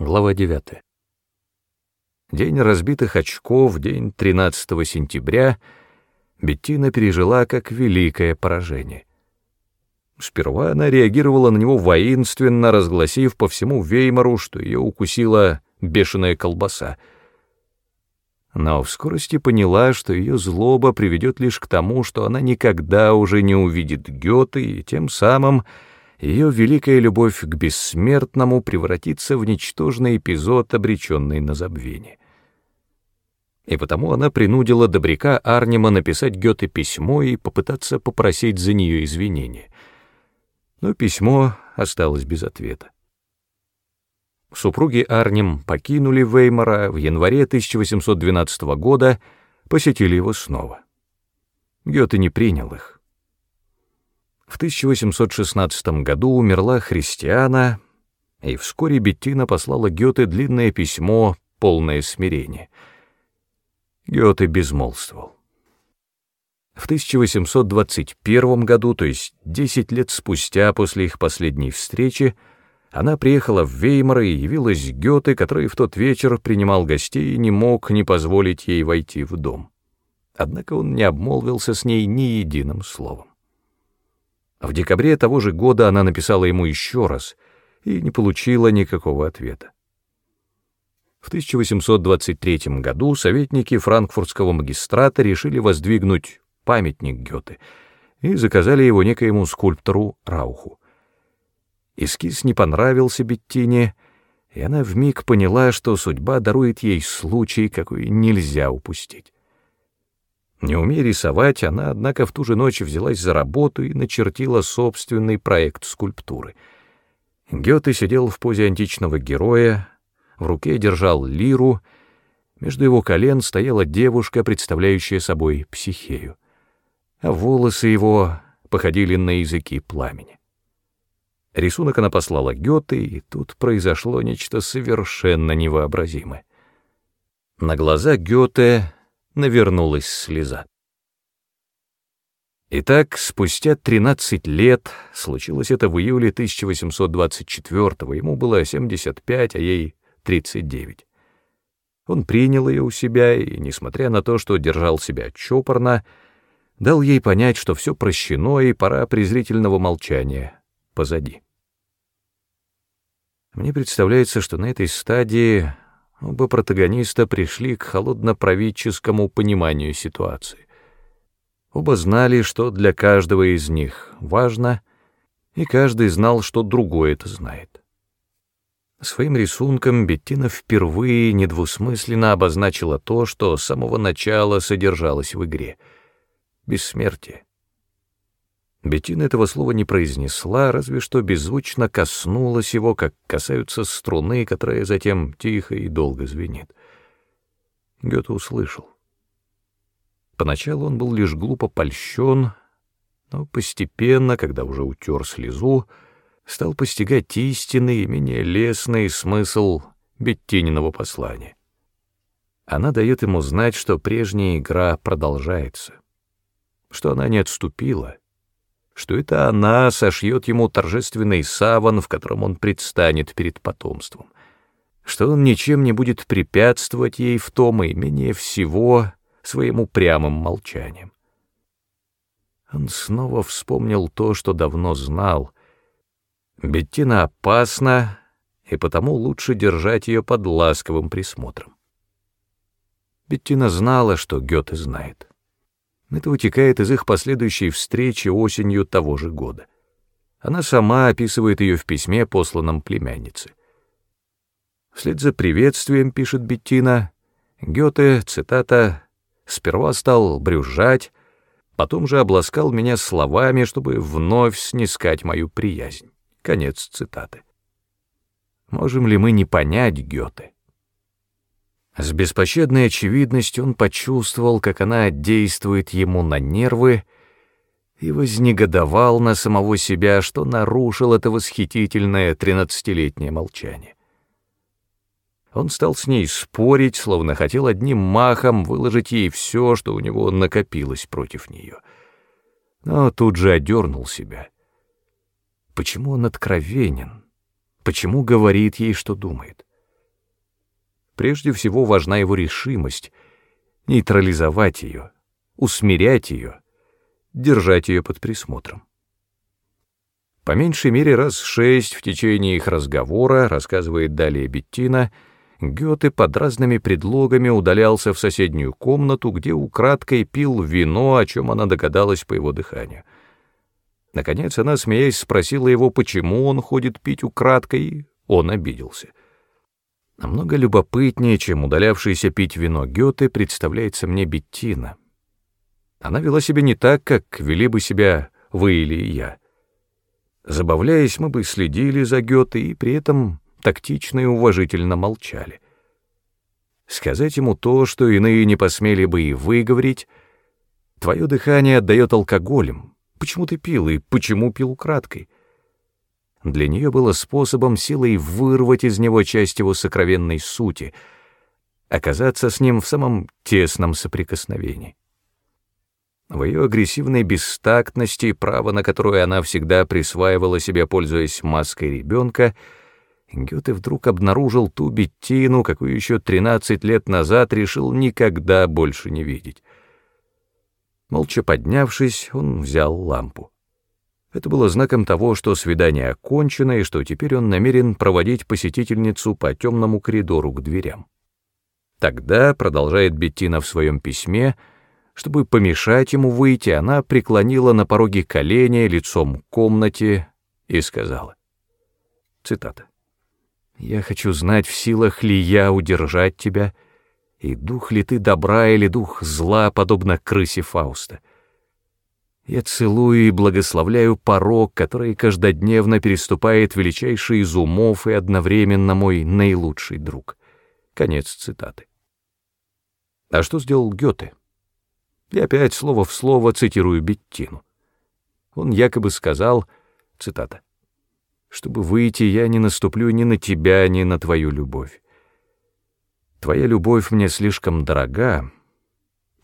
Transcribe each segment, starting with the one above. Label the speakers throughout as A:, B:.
A: Глава 9. День разбитых очков, день 13 сентября, Беттина пережила как великое поражение. Сперва она реагировала на него воинственно, разгласив по всему Веймару, что ее укусила бешеная колбаса. Но в скорости поняла, что ее злоба приведет лишь к тому, что она никогда уже не увидит Гёте, и тем самым ее великая любовь к бессмертному превратится в ничтожный эпизод, обреченный на забвение. И потому она принудила добряка Арнима написать Гёте письмо и попытаться попросить за нее извинения. Но письмо осталось без ответа. Супруги Арнем покинули Веймара в январе 1812 года, посетили его снова. Гёте не принял их. В 1816 году умерла Христиана, и вскоре Беттина послала Гёте длинное письмо, полное смирения. Гёте безмолвствовал. В 1821 году, то есть 10 лет спустя после их последней встречи, она приехала в Веймар и явилась Гёте, который в тот вечер принимал гостей и не мог не позволить ей войти в дом. Однако он не обмолвился с ней ни единым словом. В декабре того же года она написала ему еще раз и не получила никакого ответа. В 1823 году советники франкфуртского магистрата решили воздвигнуть памятник Гёте и заказали его некоему скульптору Рауху. Эскиз не понравился Беттине, и она вмиг поняла, что судьба дарует ей случай, какой нельзя упустить. Не умея рисовать, она, однако, в ту же ночь взялась за работу и начертила собственный проект скульптуры. Гёте сидел в позе античного героя, в руке держал лиру, между его колен стояла девушка, представляющая собой психею, а волосы его походили на языки пламени. Рисунок она послала Гёте, и тут произошло нечто совершенно невообразимое. На глаза Гёте навернулась слеза. Итак, спустя 13 лет, случилось это в июле 1824-го, ему было 75, а ей 39. Он принял ее у себя и, несмотря на то, что держал себя чопорно, дал ей понять, что все прощено и пора презрительного молчания позади. Мне представляется, что на этой стадии Оба протагониста пришли к холодно-правительскому пониманию ситуации. Оба знали, что для каждого из них важно, и каждый знал, что другой это знает. Своим рисунком Беттина впервые недвусмысленно обозначила то, что с самого начала содержалось в игре — бессмертие. Беттина этого слова не произнесла, разве что беззвучно коснулась его, как касаются струны, которая затем тихо и долго звенит. Гёте услышал. Поначалу он был лишь глупо польщен, но постепенно, когда уже утер слезу, стал постигать истинный и менее лесный смысл Беттининого послания. Она дает ему знать, что прежняя игра продолжается, что она не отступила, что это она сошьет ему торжественный саван, в котором он предстанет перед потомством, что он ничем не будет препятствовать ей в том и менее всего своему прямым молчанием. Он снова вспомнил то, что давно знал. Беттина опасна, и потому лучше держать ее под ласковым присмотром. Беттина знала, что Гёте знает. Это вытекает из их последующей встречи осенью того же года. Она сама описывает ее в письме, посланном племяннице. Вслед за приветствием, пишет Беттина, Гёте, цитата, «сперва стал брюзжать, потом же обласкал меня словами, чтобы вновь снискать мою приязнь». Конец цитаты. Можем ли мы не понять Гёте? С беспощадной очевидностью он почувствовал, как она действует ему на нервы, и вознегодовал на самого себя, что нарушил это восхитительное тринадцатилетнее молчание. Он стал с ней спорить, словно хотел одним махом выложить ей все, что у него накопилось против нее. Но тут же одернул себя. Почему он откровенен? Почему говорит ей, что думает? Прежде всего важна его решимость нейтрализовать ее, усмирять ее, держать ее под присмотром. По меньшей мере раз шесть в течение их разговора, рассказывает далее Беттина, Гёте под разными предлогами удалялся в соседнюю комнату, где украдкой пил вино, о чем она догадалась по его дыханию. Наконец она, смеясь, спросила его, почему он ходит пить украдкой, он обиделся. Намного любопытнее, чем удалявшийся пить вино Гёте, представляется мне Беттина. Она вела себя не так, как вели бы себя вы или я. Забавляясь, мы бы следили за Гёте и при этом тактично и уважительно молчали. Сказать ему то, что иные не посмели бы и выговорить, твое дыхание отдает алкоголем, почему ты пил и почему пил краткой. Для нее было способом силой вырвать из него часть его сокровенной сути, оказаться с ним в самом тесном соприкосновении. В ее агрессивной бестактности, право на которое она всегда присваивала себе, пользуясь маской ребенка, Гёте вдруг обнаружил ту Беттину, какую еще 13 лет назад решил никогда больше не видеть. Молча поднявшись, он взял лампу. Это было знаком того, что свидание окончено и что теперь он намерен проводить посетительницу по темному коридору к дверям. Тогда, продолжает Беттина в своем письме, — чтобы помешать ему выйти, она преклонила на пороге колени лицом к комнате и сказала. Цитата. «Я хочу знать, в силах ли я удержать тебя, и дух ли ты добра или дух зла, подобно крысе Фауста. Я целую и благословляю порог, который каждодневно переступает величайший из умов и одновременно мой наилучший друг». Конец цитаты. А что сделал Гёте? И опять слово в слово цитирую Беттину. Он якобы сказал, цитата, «Чтобы выйти, я не наступлю ни на тебя, ни на твою любовь. Твоя любовь мне слишком дорога.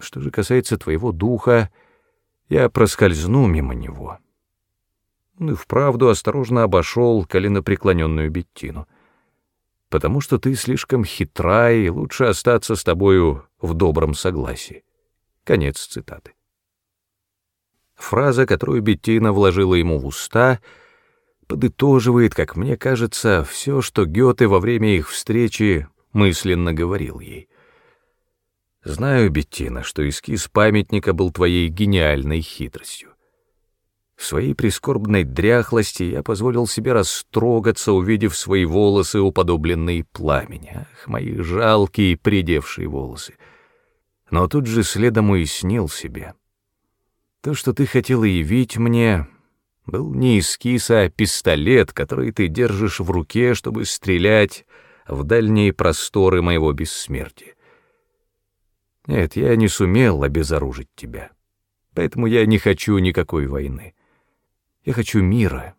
A: Что же касается твоего духа, я проскользну мимо него». Он и вправду осторожно обошел коленопреклоненную Беттину. «Потому что ты слишком хитра, и лучше остаться с тобою в добром согласии». Конец цитаты. Фраза, которую Беттина вложила ему в уста, подытоживает, как мне кажется, все, что Гёте во время их встречи мысленно говорил ей. «Знаю, Беттина, что эскиз памятника был твоей гениальной хитростью. В своей прискорбной дряхлости я позволил себе растрогаться, увидев свои волосы, уподобленные пламени. Ах, мои жалкие придевшие волосы!» но тут же следом уяснил себе. То, что ты хотела явить мне, был не эскиз, а пистолет, который ты держишь в руке, чтобы стрелять в дальние просторы моего бессмертия. Нет, я не сумел обезоружить тебя, поэтому я не хочу никакой войны. Я хочу мира,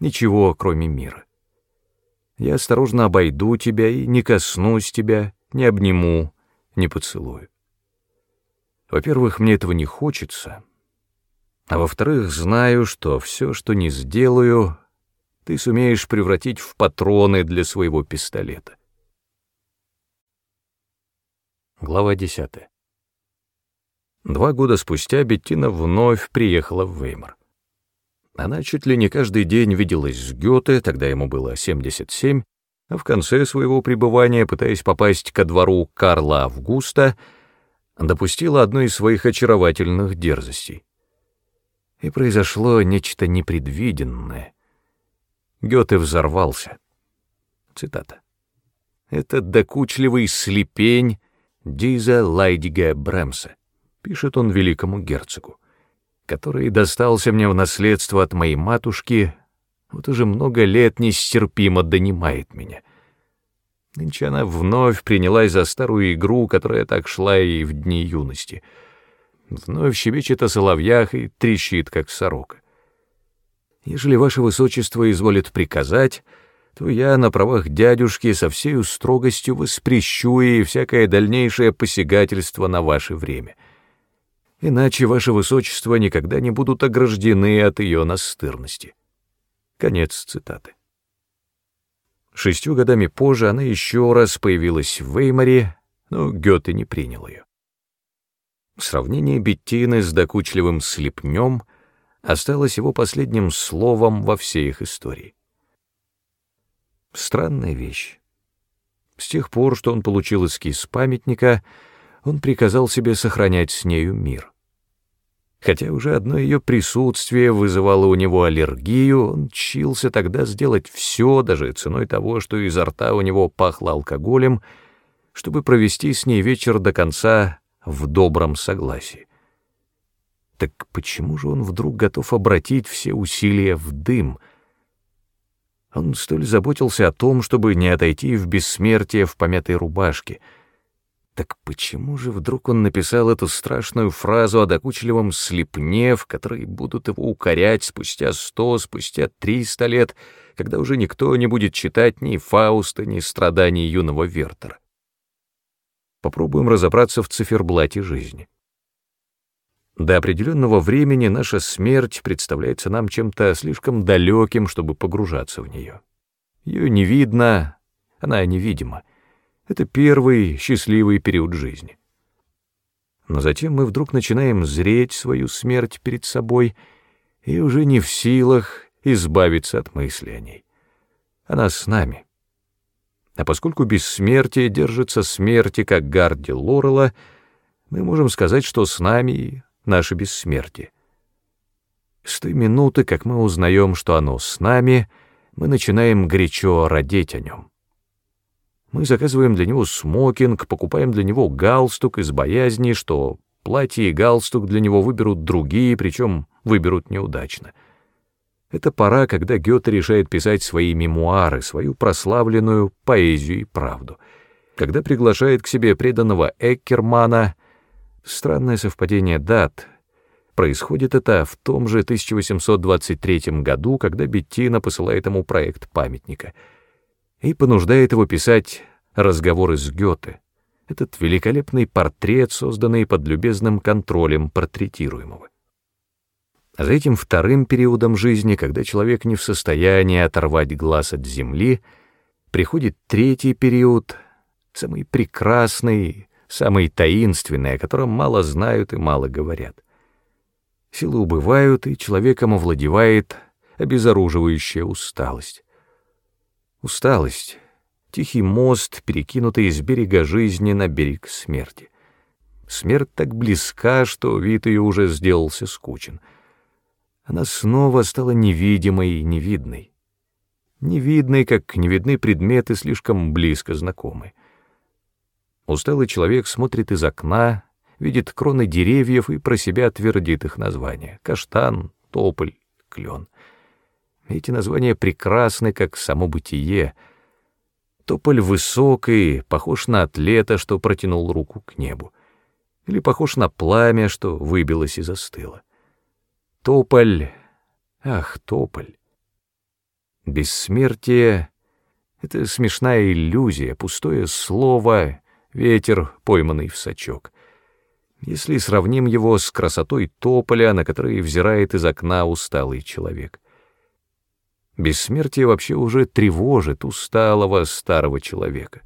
A: ничего, кроме мира. Я осторожно обойду тебя и не коснусь тебя, не обниму, не поцелую. Во-первых, мне этого не хочется, а во-вторых, знаю, что все, что не сделаю, ты сумеешь превратить в патроны для своего пистолета. Глава 10. Два года спустя Беттина вновь приехала в Веймар. Она чуть ли не каждый день виделась с Гёте, тогда ему было 77, а в конце своего пребывания, пытаясь попасть ко двору Карла Августа, допустила одну из своих очаровательных дерзостей. И произошло нечто непредвиденное. Гёте взорвался. Цитата. «Это докучливый слепень Диза Лайдига Бремса», — пишет он великому герцогу, «который достался мне в наследство от моей матушки, вот уже много лет нестерпимо донимает меня». Нынче она вновь принялась за старую игру, которая так шла и в дни юности. Вновь щебечет о соловьях и трещит, как сорока. Ежели ваше высочество изволит приказать, то я на правах дядюшки со всей строгостью воспрещу и всякое дальнейшее посягательство на ваше время. Иначе ваше высочество никогда не будут ограждены от ее настырности. Конец цитаты. Шестью годами позже она еще раз появилась в Веймаре, но Гёте не принял ее. Сравнение Беттины с докучливым слепнем осталось его последним словом во всей их истории. Странная вещь. С тех пор, что он получил эскиз памятника, он приказал себе сохранять с нею мир. Хотя уже одно ее присутствие вызывало у него аллергию, он чился тогда сделать все, даже ценой того, что изо рта у него пахло алкоголем, чтобы провести с ней вечер до конца в добром согласии. Так почему же он вдруг готов обратить все усилия в дым? Он столь заботился о том, чтобы не отойти в бессмертие в помятой рубашке. Так почему же вдруг он написал эту страшную фразу о докучливом слепне, в которой будут его укорять спустя сто, спустя триста лет, когда уже никто не будет читать ни Фауста, ни страданий юного Вертера? попробуем разобраться в циферблате жизни. До определенного времени наша смерть представляется нам чем-то слишком далеким, чтобы погружаться в нее. Ее не видно, она невидима. Это первый счастливый период жизни. Но затем мы вдруг начинаем зреть свою смерть перед собой и уже не в силах избавиться от мысли о ней. Она с нами. А поскольку бессмертие держится смерти, как гарди Лорела, мы можем сказать, что с нами наше бессмертие. С той минуты, как мы узнаем, что оно с нами, мы начинаем горячо родить о нем. Мы заказываем для него смокинг, покупаем для него галстук из боязни, что платье и галстук для него выберут другие, причем выберут неудачно — это пора, когда Гёте решает писать свои мемуары, свою прославленную поэзию и правду. Когда приглашает к себе преданного Эккермана, странное совпадение дат. Происходит это в том же 1823 году, когда Беттина посылает ему проект памятника и понуждает его писать «Разговоры с Гёте», этот великолепный портрет, созданный под любезным контролем портретируемого. За этим вторым периодом жизни, когда человек не в состоянии оторвать глаз от земли, приходит третий период, самый прекрасный, самый таинственный, о котором мало знают и мало говорят. Силы убывают, и человеком овладевает обезоруживающая усталость. Усталость — тихий мост, перекинутый из берега жизни на берег смерти. Смерть так близка, что вид ее уже сделался скучен — она снова стала невидимой и невидной. Невидной, как не видны предметы, слишком близко знакомы. Усталый человек смотрит из окна, видит кроны деревьев и про себя твердит их названия — каштан, тополь, клен. Эти названия прекрасны, как само бытие. Тополь высокий, похож на атлета, что протянул руку к небу, или похож на пламя, что выбилось и застыло. Тополь, ах, тополь. Бессмертие — это смешная иллюзия, пустое слово, ветер, пойманный в сачок. Если сравним его с красотой тополя, на который взирает из окна усталый человек. Бессмертие вообще уже тревожит усталого старого человека.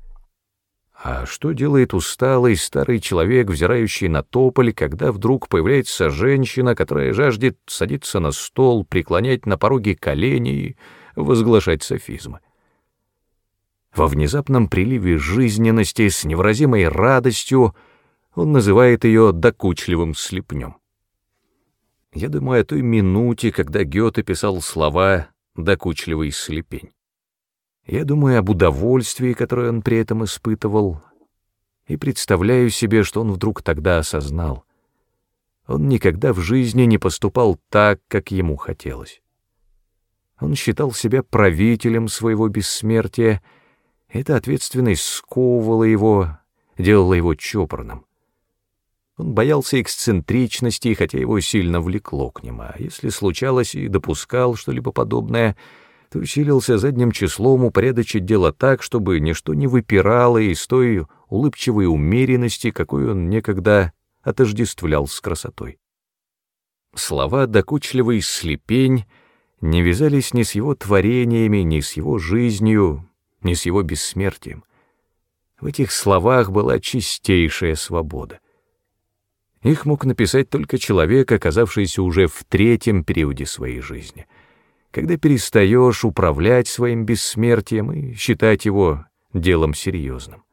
A: А что делает усталый старый человек, взирающий на тополь, когда вдруг появляется женщина, которая жаждет садиться на стол, преклонять на пороге колени и возглашать софизмы? Во внезапном приливе жизненности с невыразимой радостью он называет ее докучливым слепнем. Я думаю о той минуте, когда Гёте писал слова «докучливый слепень». Я думаю об удовольствии, которое он при этом испытывал, и представляю себе, что он вдруг тогда осознал. Он никогда в жизни не поступал так, как ему хотелось. Он считал себя правителем своего бессмертия, эта ответственность сковывала его, делала его чопорным. Он боялся эксцентричности, хотя его сильно влекло к нему, а если случалось и допускал что-либо подобное — то усилился задним числом упорядочить дело так, чтобы ничто не выпирало из той улыбчивой умеренности, какой он некогда отождествлял с красотой. Слова «докучливый слепень» не вязались ни с его творениями, ни с его жизнью, ни с его бессмертием. В этих словах была чистейшая свобода. Их мог написать только человек, оказавшийся уже в третьем периоде своей жизни, когда перестаешь управлять своим бессмертием и считать его делом серьезным.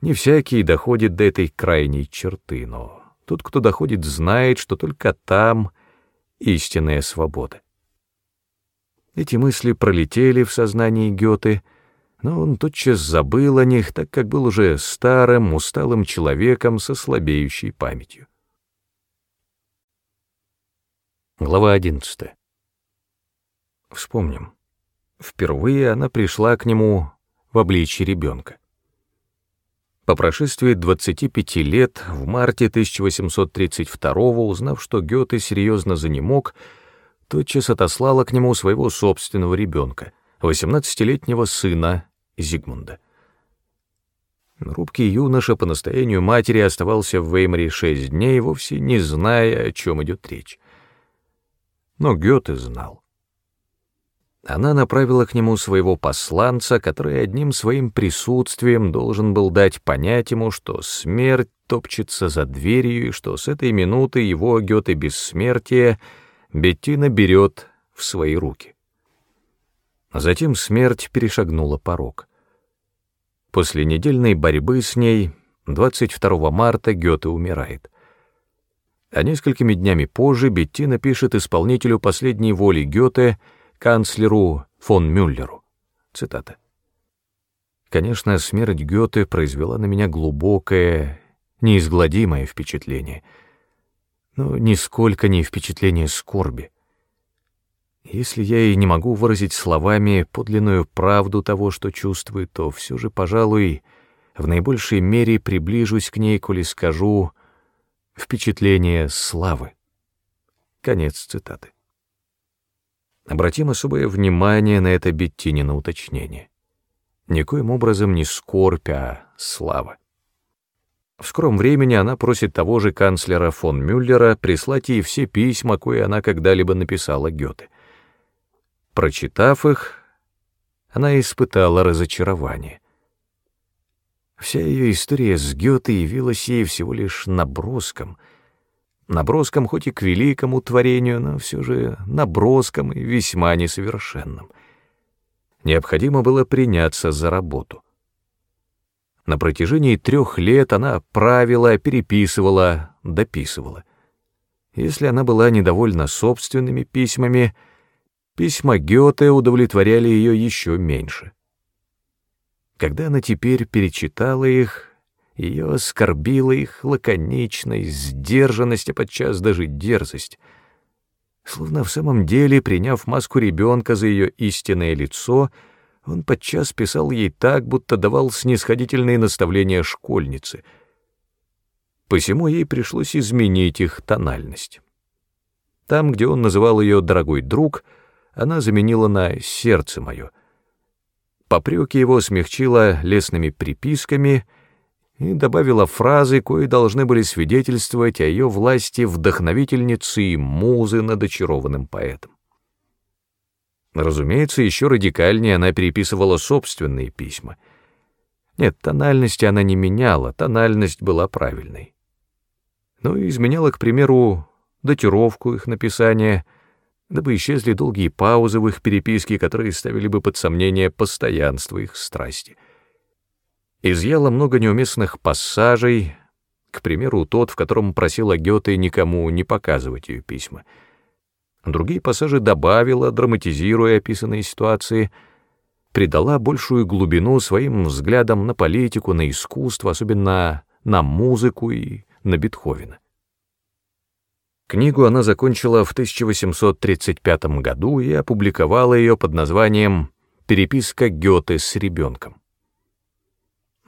A: Не всякий доходит до этой крайней черты, но тот, кто доходит, знает, что только там истинная свобода. Эти мысли пролетели в сознании Гёте, но он тотчас забыл о них, так как был уже старым, усталым человеком со слабеющей памятью. Глава одиннадцатая. Вспомним. Впервые она пришла к нему в обличье ребенка. По прошествии 25 лет, в марте 1832 узнав, что Гёте серьезно занемог, тотчас отослала к нему своего собственного ребенка, 18-летнего сына Зигмунда. Рубкий юноша по настоянию матери оставался в Веймаре шесть дней, вовсе не зная, о чем идет речь. Но Гёте знал. Она направила к нему своего посланца, который одним своим присутствием должен был дать понять ему, что смерть топчется за дверью и что с этой минуты его Гёте бессмертие — Беттина берет в свои руки. Затем смерть перешагнула порог. После недельной борьбы с ней 22 марта Гёте умирает. А несколькими днями позже Беттина пишет исполнителю последней воли Гёте, канцлеру фон Мюллеру. Цитата. «Конечно, смерть Гёте произвела на меня глубокое, неизгладимое впечатление — но нисколько не впечатление скорби. Если я и не могу выразить словами подлинную правду того, что чувствую, то все же, пожалуй, в наибольшей мере приближусь к ней, коли скажу «впечатление славы». Конец цитаты. Обратим особое внимание на это Беттинина уточнение. Никоим образом не скорбь, а слава. В скором времени она просит того же канцлера фон Мюллера прислать ей все письма, кое она когда-либо написала Гёте. Прочитав их, она испытала разочарование. Вся ее история с Гёте явилась ей всего лишь наброском. Наброском хоть и к великому творению, но все же наброском и весьма несовершенным. Необходимо было приняться за работу. На протяжении трех лет она правила, переписывала, дописывала. Если она была недовольна собственными письмами, письма Гёте удовлетворяли ее еще меньше. Когда она теперь перечитала их, ее оскорбила их лаконичность, сдержанность, а подчас даже дерзость. Словно в самом деле, приняв маску ребенка за ее истинное лицо — он подчас писал ей так, будто давал снисходительные наставления школьнице. Посему ей пришлось изменить их тональность. Там, где он называл ее «дорогой друг», она заменила на «сердце мое». Попреки его смягчила лесными приписками и добавила фразы, кои должны были свидетельствовать о ее власти вдохновительницы и музы над очарованным поэтом. Разумеется, еще радикальнее она переписывала собственные письма. Нет, тональности она не меняла, тональность была правильной. Но изменяла, к примеру, датировку их написания, дабы исчезли долгие паузы в их переписке, которые ставили бы под сомнение постоянство их страсти. Изъяла много неуместных пассажей, к примеру, тот, в котором просила Гёте никому не показывать ее письма — Другие пассажи добавила, драматизируя описанные ситуации, придала большую глубину своим взглядам на политику, на искусство, особенно на музыку и на Бетховена. Книгу она закончила в 1835 году и опубликовала ее под названием «Переписка Гёте с ребенком».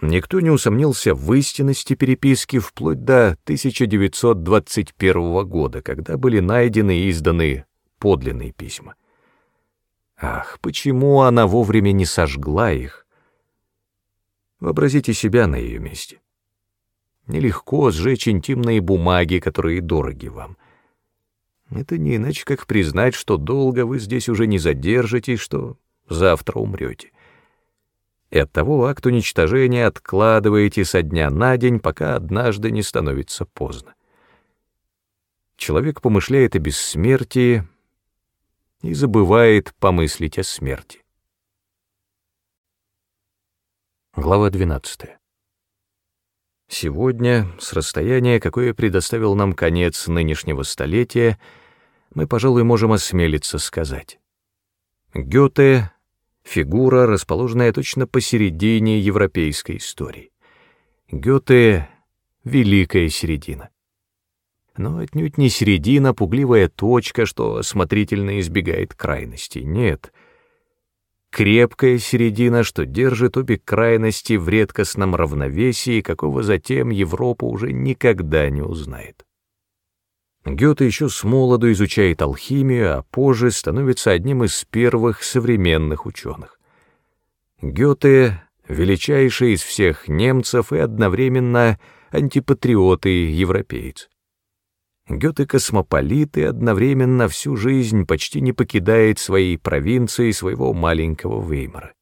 A: Никто не усомнился в истинности переписки вплоть до 1921 года, когда были найдены и изданы подлинные письма. Ах, почему она вовремя не сожгла их? Вообразите себя на ее месте. Нелегко сжечь интимные бумаги, которые дороги вам. Это не иначе, как признать, что долго вы здесь уже не задержитесь, что завтра умрете. и оттого акт уничтожения откладываете со дня на день, пока однажды не становится поздно. Человек помышляет о бессмертии и забывает помыслить о смерти. Глава 12. Сегодня, с расстояния, какое предоставил нам конец нынешнего столетия, мы, пожалуй, можем осмелиться сказать. Гёте — фигура, расположенная точно посередине европейской истории. Гёте — великая середина. Но отнюдь не середина, пугливая точка, что осмотрительно избегает крайностей. Нет — крепкая середина, что держит обе крайности в редкостном равновесии, какого затем Европа уже никогда не узнает. Гёте еще с молоду изучает алхимию, а позже становится одним из первых современных ученых. Гёте — величайший из всех немцев и одновременно антипатриот и европеец. Гёте космополит и одновременно всю жизнь почти не покидает своей провинции, своего маленького Веймара.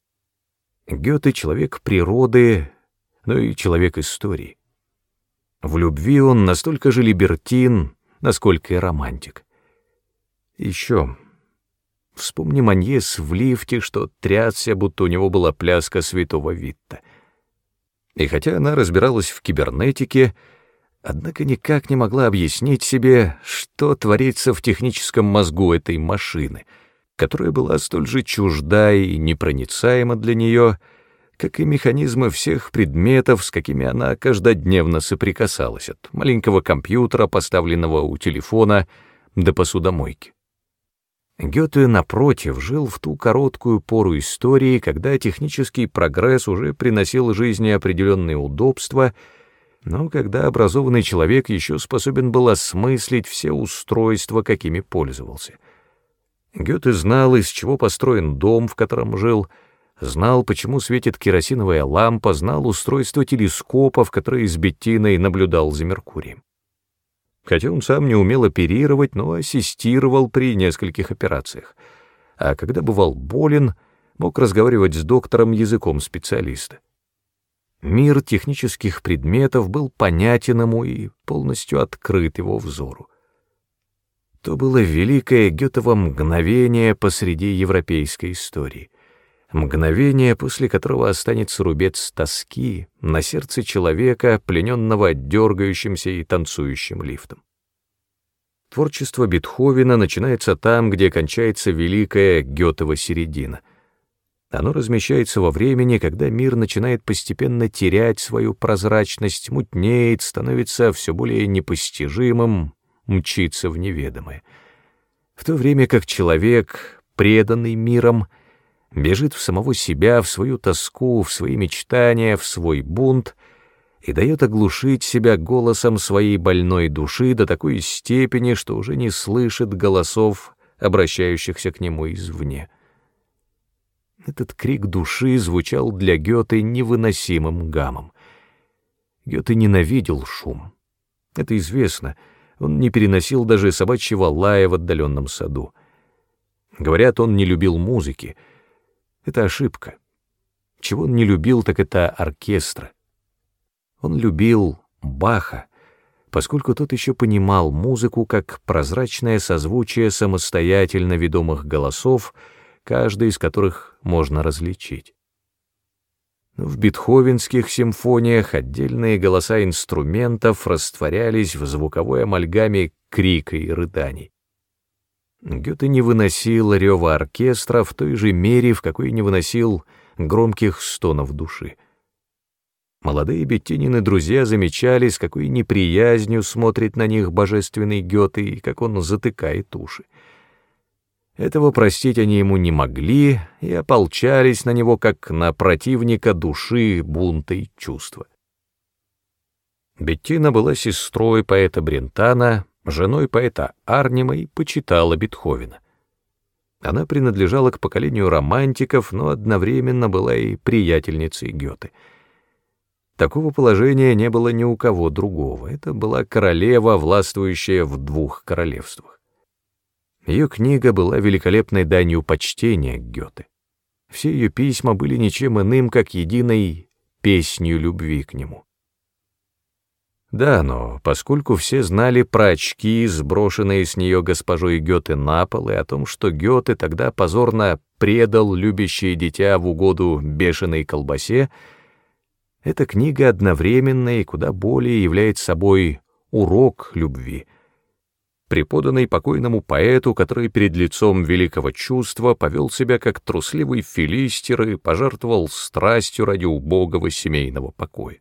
A: Гёте — человек природы, но и человек истории. В любви он настолько же либертин, насколько и романтик. Еще вспомни Маньес в лифте, что трясся, будто у него была пляска святого Витта. И хотя она разбиралась в кибернетике, однако никак не могла объяснить себе, что творится в техническом мозгу этой машины, которая была столь же чужда и непроницаема для нее, как и механизмы всех предметов, с какими она каждодневно соприкасалась, от маленького компьютера, поставленного у телефона, до посудомойки. Гёте, напротив, жил в ту короткую пору истории, когда технический прогресс уже приносил жизни определенные удобства — но когда образованный человек еще способен был осмыслить все устройства, какими пользовался. Гёте знал, из чего построен дом, в котором жил, знал, почему светит керосиновая лампа, знал устройство телескопа, в которое с Беттиной наблюдал за Меркурием. Хотя он сам не умел оперировать, но ассистировал при нескольких операциях, а когда бывал болен, мог разговаривать с доктором языком специалиста. Мир технических предметов был понятен ему и полностью открыт его взору. То было великое Гетово мгновение посреди европейской истории. Мгновение, после которого останется рубец тоски на сердце человека, плененного дергающимся и танцующим лифтом. Творчество Бетховена начинается там, где кончается великая Гетова середина — оно размещается во времени, когда мир начинает постепенно терять свою прозрачность, мутнеет, становится все более непостижимым, мчится в неведомое. В то время как человек, преданный миром, бежит в самого себя, в свою тоску, в свои мечтания, в свой бунт и дает оглушить себя голосом своей больной души до такой степени, что уже не слышит голосов, обращающихся к нему извне. Этот крик души звучал для Гёте невыносимым гамом. Гёте ненавидел шум. Это известно. Он не переносил даже собачьего лая в отдаленном саду. Говорят, он не любил музыки. Это ошибка. Чего он не любил, так это оркестра. Он любил Баха, поскольку тот еще понимал музыку как прозрачное созвучие самостоятельно ведомых голосов, каждый из которых можно различить. В бетховенских симфониях отдельные голоса инструментов растворялись в звуковой амальгаме крика и рыданий. Гёте не выносил рева оркестра в той же мере, в какой не выносил громких стонов души. Молодые Беттинины друзья замечали, с какой неприязнью смотрит на них божественный Гёте и как он затыкает уши. Этого простить они ему не могли и ополчались на него, как на противника души, бунта и чувства. Беттина была сестрой поэта Брентана, женой поэта Арнима и почитала Бетховена. Она принадлежала к поколению романтиков, но одновременно была и приятельницей Гёте. Такого положения не было ни у кого другого. Это была королева, властвующая в двух королевствах. Ее книга была великолепной данью почтения к Гёте. Все ее письма были ничем иным, как единой песнью любви к нему. Да, но поскольку все знали про очки, сброшенные с нее госпожой Гёте на пол, и о том, что Гёте тогда позорно предал любящее дитя в угоду бешеной колбасе, эта книга одновременно и куда более является собой урок любви, преподанный покойному поэту, который перед лицом великого чувства повел себя как трусливый филистер и пожертвовал страстью ради убогого семейного покоя.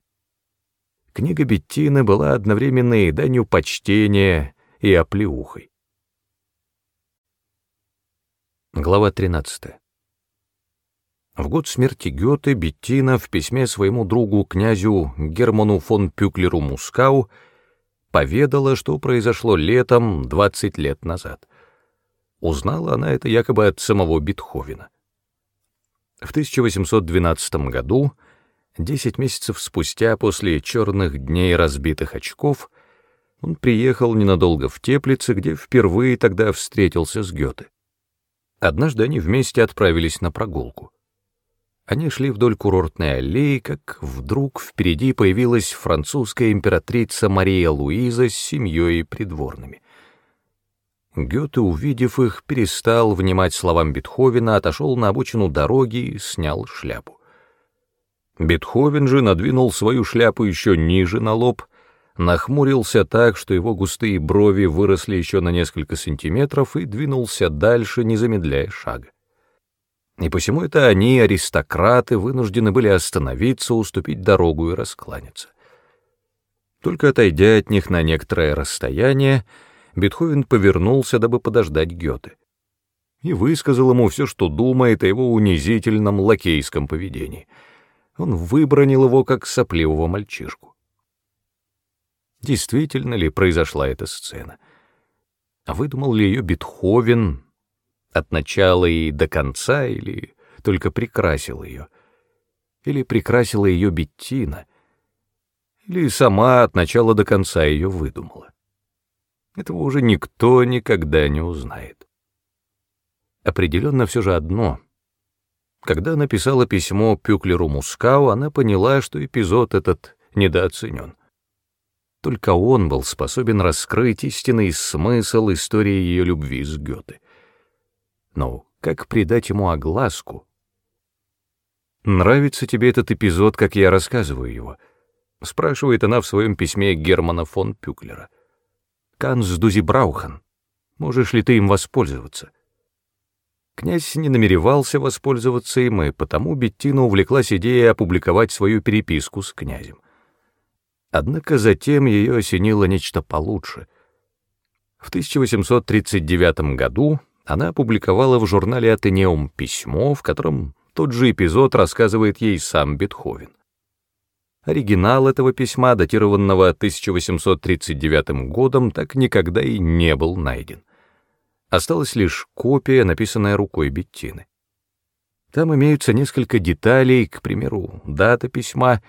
A: Книга Беттины была одновременно и данью почтения, и оплеухой. Глава 13. В год смерти Гёте Беттина в письме своему другу князю Герману фон Пюклеру Мускау поведала, что произошло летом 20 лет назад. Узнала она это якобы от самого Бетховена. В 1812 году Десять месяцев спустя, после черных дней разбитых очков, он приехал ненадолго в Теплице, где впервые тогда встретился с Гёте. Однажды они вместе отправились на прогулку. Они шли вдоль курортной аллеи, как вдруг впереди появилась французская императрица Мария Луиза с семьей и придворными. Гёте, увидев их, перестал внимать словам Бетховена, отошел на обочину дороги и снял шляпу. Бетховен же надвинул свою шляпу еще ниже на лоб, нахмурился так, что его густые брови выросли еще на несколько сантиметров и двинулся дальше, не замедляя шага. И посему это они, аристократы, вынуждены были остановиться, уступить дорогу и раскланяться. Только отойдя от них на некоторое расстояние, Бетховен повернулся, дабы подождать Гёте, и высказал ему все, что думает о его унизительном лакейском поведении — он выбронил его как сопливого мальчишку. Действительно ли произошла эта сцена? А выдумал ли ее Бетховен от начала и до конца, или только прикрасил ее? Или прикрасила ее Беттина? Или сама от начала до конца ее выдумала? Этого уже никто никогда не узнает. Определенно все же одно — когда написала письмо Пюклеру Мускау, она поняла, что эпизод этот недооценен. Только он был способен раскрыть истинный смысл истории ее любви с Гёте. Но как придать ему огласку? «Нравится тебе этот эпизод, как я рассказываю его?» — спрашивает она в своем письме Германа фон Пюклера. «Канс Дузи Браухан, можешь ли ты им воспользоваться?» Князь не намеревался воспользоваться им, и потому Беттина увлеклась идеей опубликовать свою переписку с князем. Однако затем ее осенило нечто получше. В 1839 году она опубликовала в журнале «Атенеум» письмо, в котором тот же эпизод рассказывает ей сам Бетховен. Оригинал этого письма, датированного 1839 годом, так никогда и не был найден. Осталась лишь копия, написанная рукой Беттины. Там имеются несколько деталей, к примеру, дата письма,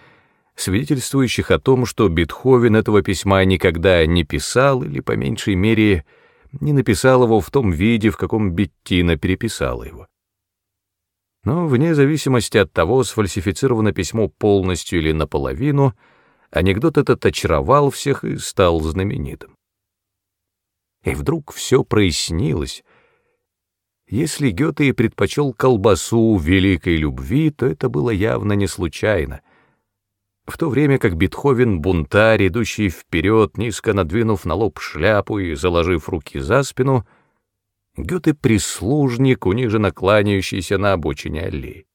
A: свидетельствующих о том, что Бетховен этого письма никогда не писал или, по меньшей мере, не написал его в том виде, в каком Беттина переписала его. Но вне зависимости от того, сфальсифицировано письмо полностью или наполовину, анекдот этот очаровал всех и стал знаменитым. И вдруг все прояснилось. Если Гёте и предпочел колбасу великой любви, то это было явно не случайно. В то время как Бетховен — бунтарь, идущий вперед, низко надвинув на лоб шляпу и заложив руки за спину, Гёте — прислужник, униженно кланяющийся на обочине аллеи.